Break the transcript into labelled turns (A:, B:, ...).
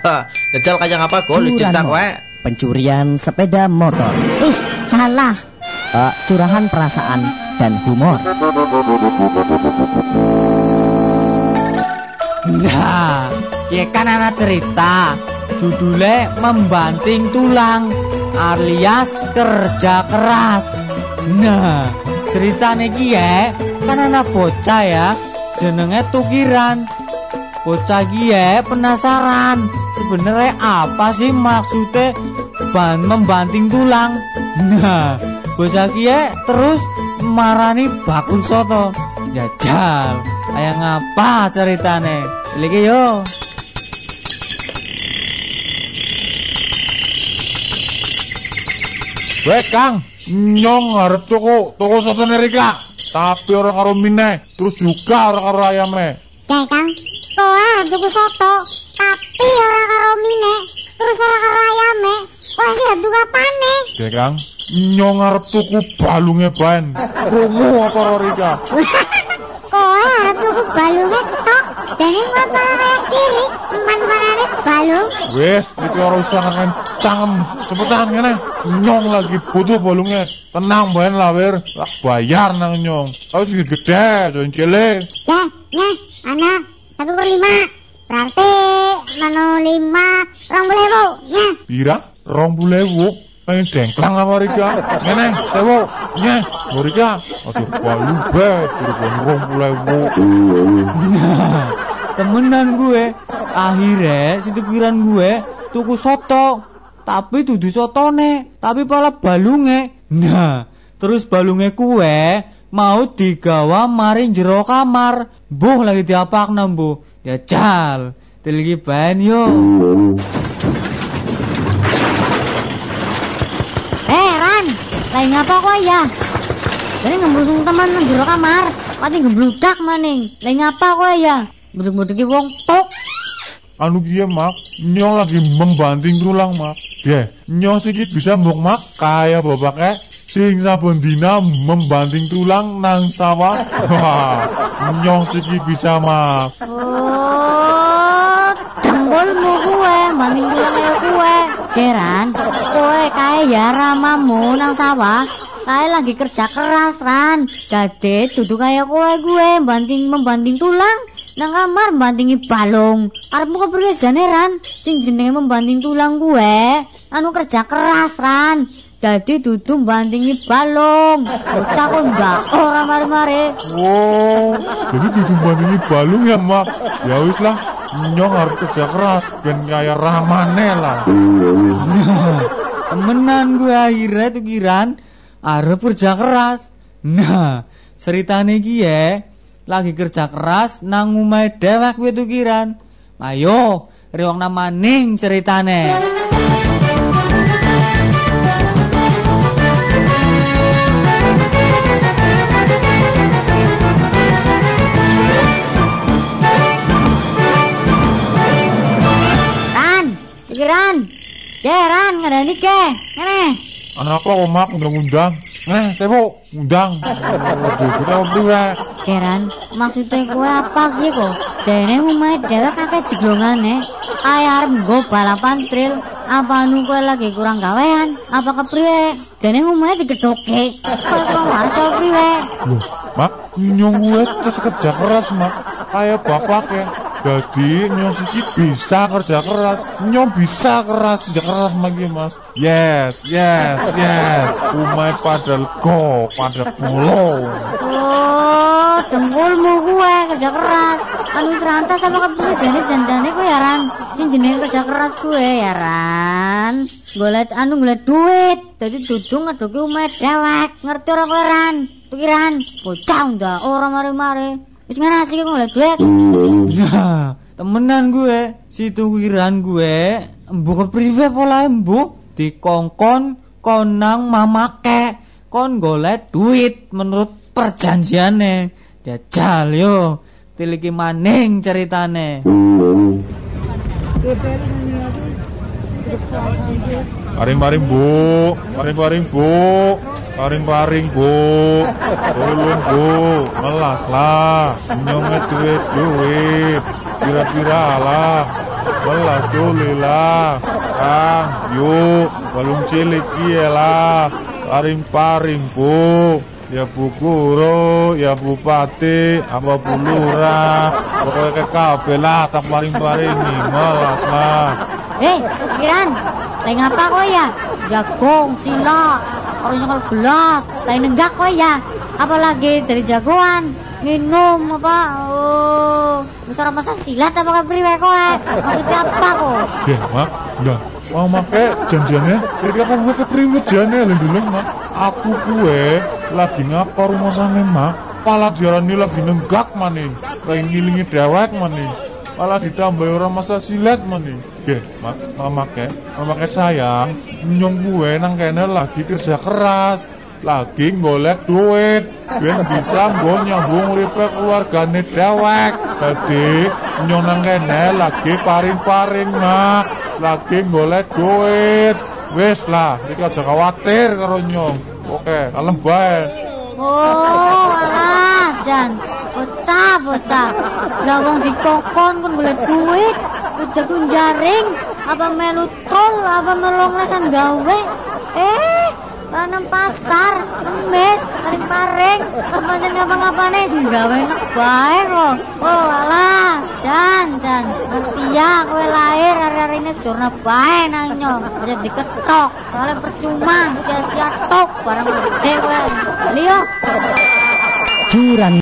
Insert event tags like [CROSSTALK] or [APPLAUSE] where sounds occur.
A: [LAUGHS] Jajal kayak apa go dicetak wae.
B: Pencurian sepeda motor.
C: Ih, salah.
B: Eh, curahan perasaan dan humor.
D: Nah, ya kan anak cerita Judulnya membanting tulang alias kerja keras Nah, cerita niki ya Kan anak bocah ya Jenenge tukiran Bocah iki ya penasaran Sebenarnya apa sih maksudnya ban membanting tulang Nah, bocah iki ya terus marani bakul soto Jajal, ayang apa ceritane? Lagi yo.
E: Weh Kang, nyong arep tuku tuku soto Rika. Tapi orang karo mine, terus juga orang karo ayame.
C: Kayak Kang, kowe arep tuku soto, tapi ora karo mine, terus ora karo ayame. Wah, sih tuku apane?
E: Oke Kang, nyong arep tuku balunge ban. Krungu apa ora Rika? [LAUGHS]
C: Kowe arep tuku balunge tok, dene kowe malah kayak kiri, empan-empanane balung.
E: Wes, iki ora usah ngan cangem. Cepetan kene. Nyong lagi butuh balungnya. Tenang ban lawir, tak bayar nang nyong. Kau sing jangan cilik.
C: Ya, ya,
E: Pira? Rong bulewu. Pengen dengklang apa Rika? Ngene, sewu. Nye, Rika. Aduh, balu be. Kira rong bulewu. [LAUGHS]
D: Temenan gue. Akhirnya si tukiran gue tuku soto. Tapi dudu sotone, tapi pala balunge. Nah, terus balunge kue mau digawa maring jero kamar. Buh lagi diapak bu. Ya cal. Tilgi ban yo.
C: Eh, Ran, lagi ngapa kok ya? Jadi ngembrusung teman nang kamar, pati ngebludak maning. Lagi ngapa kok ya? Budek-budeki wong tok.
E: Anu kia mak, nyong lagi membanting tulang mak. Ya, nyong sikit bisa mbok mak kaya bapaknya sing saben dina membanting tulang nang sawah. Wah, nyong sikit bisa mak.
C: Oh, dengkulmu kue, banding tulang kaya kue. Keran, kue kaya ya ramamu nang sawah. Kaya lagi kerja keras, Ran. Gade, duduk kaya kue gue, banting membanting tulang. Nang kamar membantingi balung. Arepmu kepriye jane, Ran? Sing jenenge membanting tulang gue, anu kerja keras, Ran. Dadi dudu bantingi balung. Bocah kok ndak ora mari-mari.
E: Wow, jadi kudu bandingi balung ya mak. Ya wis lah, nyong harus kerja keras ben kaya ramane lah.
D: Temenan gue akhirnya tukiran arep kerja keras. Nah, ceritane iki ya, lagi kerja keras nang omahe dewek kuwi tukiran. Ayo, riwang namaning ceritane.
C: Geran ngereni ke. Ngene.
E: Ana apa omak ngundang undang? Ngene, sewu undang. Geran,
C: eh? maksudnya kowe apa iki kok? Dene omahe dhewe kake jeglongane. Ae arep nggo balapan tril apa anu kowe lagi kurang gawean? Apa kepriye? Dene omahe digedhoke. Kok ora waras priwe?
E: Mak, nyong kowe kerja keras, Mak. Kaya bapak ya. Jadi nyong sikit bisa kerja keras. Nyong bisa keras kerja keras lagi mas. Yes, yes, yes. Umai pada go, pada polo.
C: Oh, dengkulmu kue kerja keras. Anu serantas sama kepriye jane janjane kue ya Ran. Jenenge kerja keras kue ya Ran. Golet anu golet duit. Dadi dudu ngedoki umai dewek. Ngerti ora kowe Ran? Pikiran, bocah ndak ora mari-mari. Wis asik kok golek duit.
D: Nah, temenan gue, si tukiran gue, embu kepriwe pola embu dikongkon konang mamake kon golek duit menurut perjanjiane. Jajal yo, tiliki maning ceritane.
E: Paring-paring bu, paring-paring bu, paring-paring bu, tolong bu, melas lah, nyonget duit duit, pira-pira lah, Melas dulu lah. Kang, yuk, balung cilik iya lah. Paring-paring, Bu. Ya Bu Guru, ya Bupati, apa Bu Lurah. Pokoknya ke kabeh lah, tak paring-paringi. Melas lah.
C: Eh, pikiran. Lain apa kok ya? Jagung, sila, kalau nyekel gelas, lain nenggak kok ya? Apalagi dari jagoan, minum apa? Oh, besar masa silat apa kepriwe kok? eh? Maksudnya apa kok?
E: Deh, mak, dah. Mau make janjiannya, ketika kamu gue kepriwet jane lho mak. Aku kue lagi ngapa rumah sana, mak. Pala diarani lagi nenggak maning, lagi ngilingi dewek maning. Malah ditambah orang masa silat maning. Oke, mak, mama ke, mama ke sayang, nyong gue nang kene lagi kerja keras. Lagi golek duit, ben bisa gue nyambung uripe keluargane dewek. Jadi nyong nang kene lagi paring-paring, mak lagi golek duit wis lah iki aja khawatir karo nyong oke kalem bae
C: Oh, alah, Jan. Bocah, bocah. Lah dikokon kon golek duit, kudu jaring, apa melu tol, apa melong lesan gawe. Eh, tanam pasar, emes, paring-paring, apa jan ngapa-ngapane gawe enak bae kok. Oh, alah, Jan, Jan. Ngerti ya kowe lahir hari-hari ini jurna bae nang nyong. Aja diketok, soalnya percuma sia-sia tok barang gede kowe. Liyo.
B: Curan